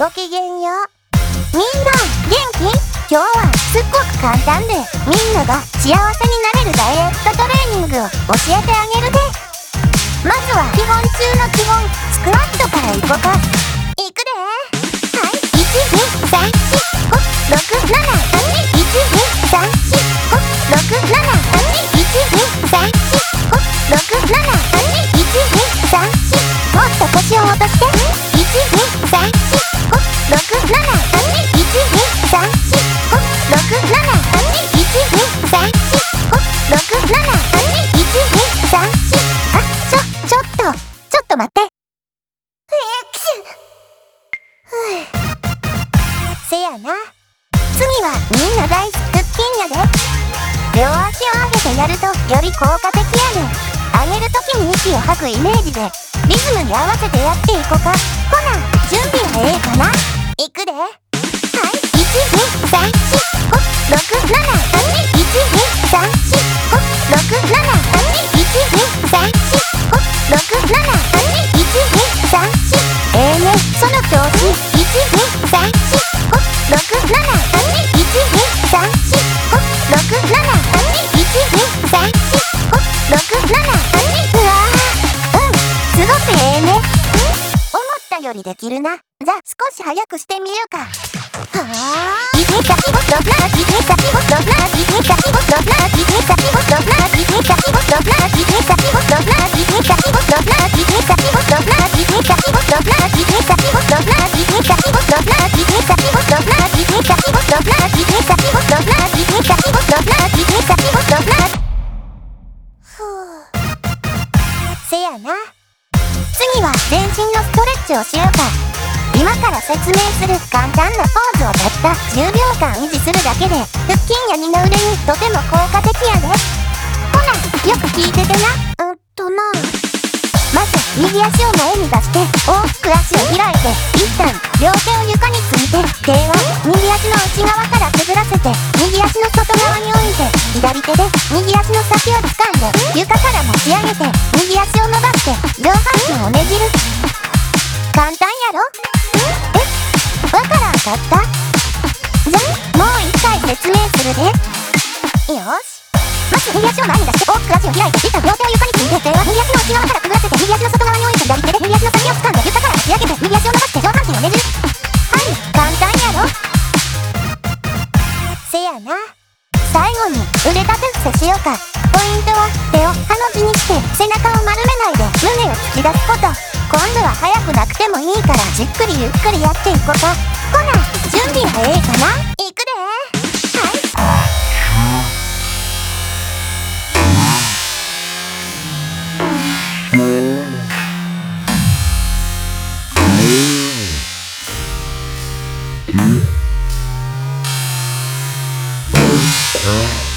ごきげんよう。みんな元気？今日はすっごく簡単でみんなが幸せになれるダイエットトレーニングを教えてあげるでまずは基本中の基本スクワットからいこうかせやな。次はみんな大好き腹筋やで。両足を上げてやるとより効果的やで上げるときに息を吐くイメージでリズムに合わせてやっていこうか。ほな準備はええかな。いくで。はい1234567812345678123456781234567ええね。その調子。生ね思ったよりできるな。じゃあ少し早くしてみようか。はあ。いけたきごとブラいけたきごとブラいけたきごとブラいけたきごとブラいけたきごとブラいけたきごとブラいけたきごとブラいけたきごとブラいけたきごとブラいけたきごとブラいけたきごとブラいけたきごとブラいけたきごとブラいけたきごとブラいけたきごとブラいけたきごとブラふうせやな。次は全身のストレッチをしようか。今から説明する簡単なポーズをたった10秒間維持するだけで。腹筋や二の腕にとても効果的やで。ほなよく聞いててな。うんとな。まず右足を前に出して大きく足を開いて一旦両手を床について手を右足の内側からくぐらせて右足の外側に置いて左手で右足の先を掴んで床から持ち上げて右足を上半身をねじる。簡単やろ？え？わからんかった？じゃもう一回説明するでよし。まず右足を前に出して大きく足を開いて一旦両手を床について手は右足の内側からくぐらせて右足の外側に置いて左手で右足の先を掴んで床から持ち上げて右足を伸ばして上半身をねじる。はい簡単やろ？せやな。最後に腕立て伏せしようか。ポイントは手をハの字にして背中を丸めないで胸を突き出すこと。今度は速くなくてもいいからじっくりゆっくりやっていこうかほな準備はええかな？いくで。はい。あ